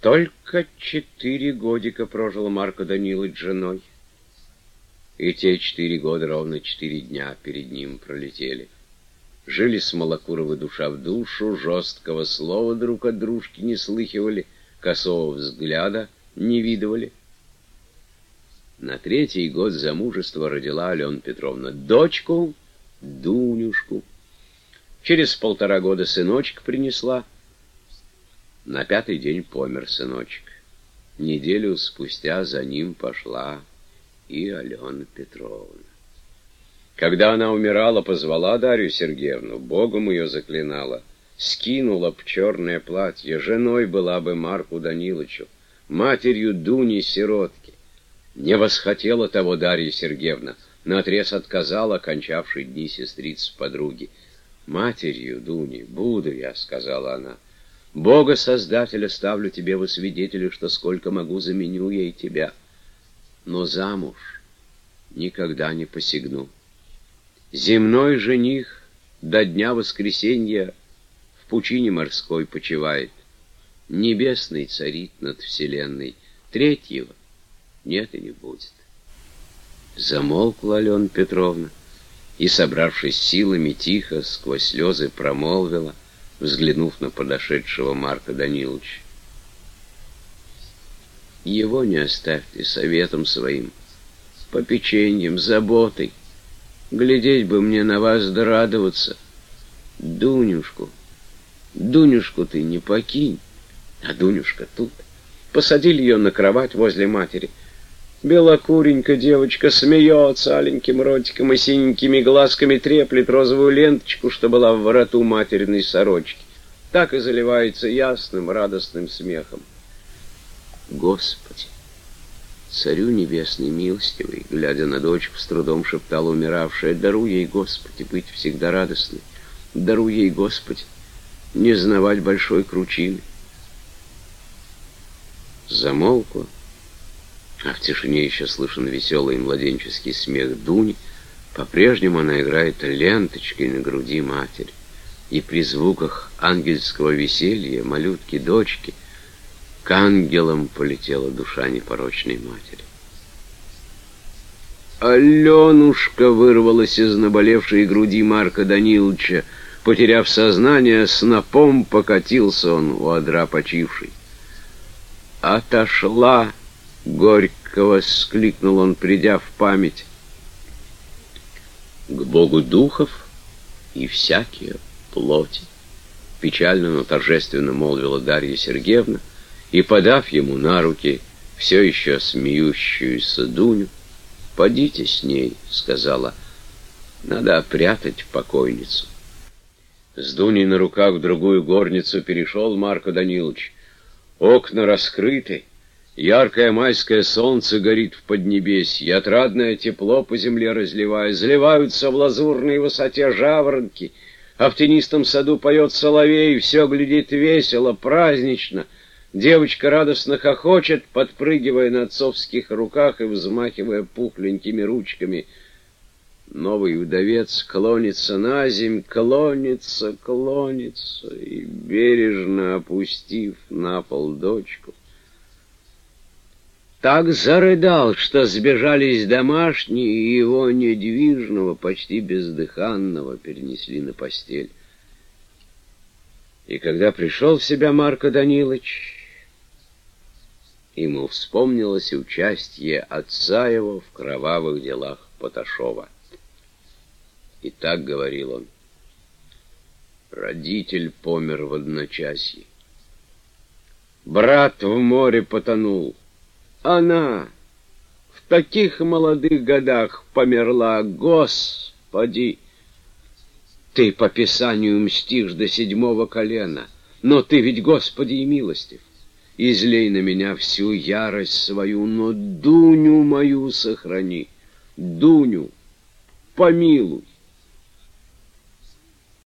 Только четыре годика прожил Марко Данилович с женой. И те четыре года ровно четыре дня перед ним пролетели. Жили с Малокуровой душа в душу, жесткого слова друг от дружки не слыхивали, косого взгляда не видывали. На третий год замужества родила Алена Петровна дочку, Дунюшку. Через полтора года сыночек принесла. На пятый день помер сыночек. Неделю спустя за ним пошла и Алена Петровна. Когда она умирала, позвала Дарью Сергеевну, Богом ее заклинала, скинула б черное платье, женой была бы Марку Даниловичу, матерью Дуни-сиротки. Не восхотела того Дарья Сергеевна, наотрез отказала кончавшей дни сестриц подруги. «Матерью, Дуни, буду я», — сказала она. «Бога Создателя ставлю тебе во свидетели, что сколько могу заменю ей тебя» но замуж никогда не посягну. Земной жених до дня воскресенья в пучине морской почивает, небесный царит над вселенной, третьего нет и не будет. Замолкла Алена Петровна и, собравшись силами, тихо, сквозь слезы промолвила, взглянув на подошедшего Марка Даниловича. Его не оставьте советом своим, попечением, заботой. Глядеть бы мне на вас да радоваться. Дунюшку, Дунюшку ты не покинь. А Дунюшка тут. Посадили ее на кровать возле матери. Белокуренькая девочка смеется аленьким ротиком и синенькими глазками треплет розовую ленточку, что была в вороту материной сорочки. Так и заливается ясным, радостным смехом. Господи! Царю небесный милостивый, глядя на дочку, с трудом шептала умиравшая, даруй ей, Господи, быть всегда радостной, даруй ей, Господи, не знавать большой кручины. Замолкла, а в тишине еще слышен веселый младенческий смех Дуни. По-прежнему она играет ленточкой на груди матери. И при звуках ангельского веселья малютки-дочки — к ангелам полетела душа непорочной матери. Аленушка вырвалась из наболевшей груди Марка Даниловича. Потеряв сознание, снопом покатился он у одра почивший. «Отошла!» — горько воскликнул он, придя в память. «К Богу духов и всякие плоти!» Печально, но торжественно молвила Дарья Сергеевна — и, подав ему на руки все еще смеющуюся Дуню, «Подите с ней», — сказала, — «надо опрятать покойницу». С Дуней на руках в другую горницу перешел Марко Данилович. Окна раскрыты, яркое майское солнце горит в поднебесье, отрадное тепло по земле разливая, заливаются в лазурной высоте жаворонки, а в тенистом саду поет соловей, все глядит весело, празднично — Девочка радостно хохочет, подпрыгивая на отцовских руках и взмахивая пухленькими ручками. Новый вдовец клонится на земь, клонится, клонится, и, бережно опустив на пол дочку, так зарыдал, что сбежались домашние, и его недвижного, почти бездыханного перенесли на постель. И когда пришел в себя Марко Данилович, ему вспомнилось участие отца его в кровавых делах Поташова. И так говорил он. Родитель помер в одночасье. Брат в море потонул. Она в таких молодых годах померла. Господи! Ты по Писанию мстишь до седьмого колена, но ты ведь, Господи, и милостив излей на меня всю ярость свою, но Дуню мою сохрани, Дуню помилуй.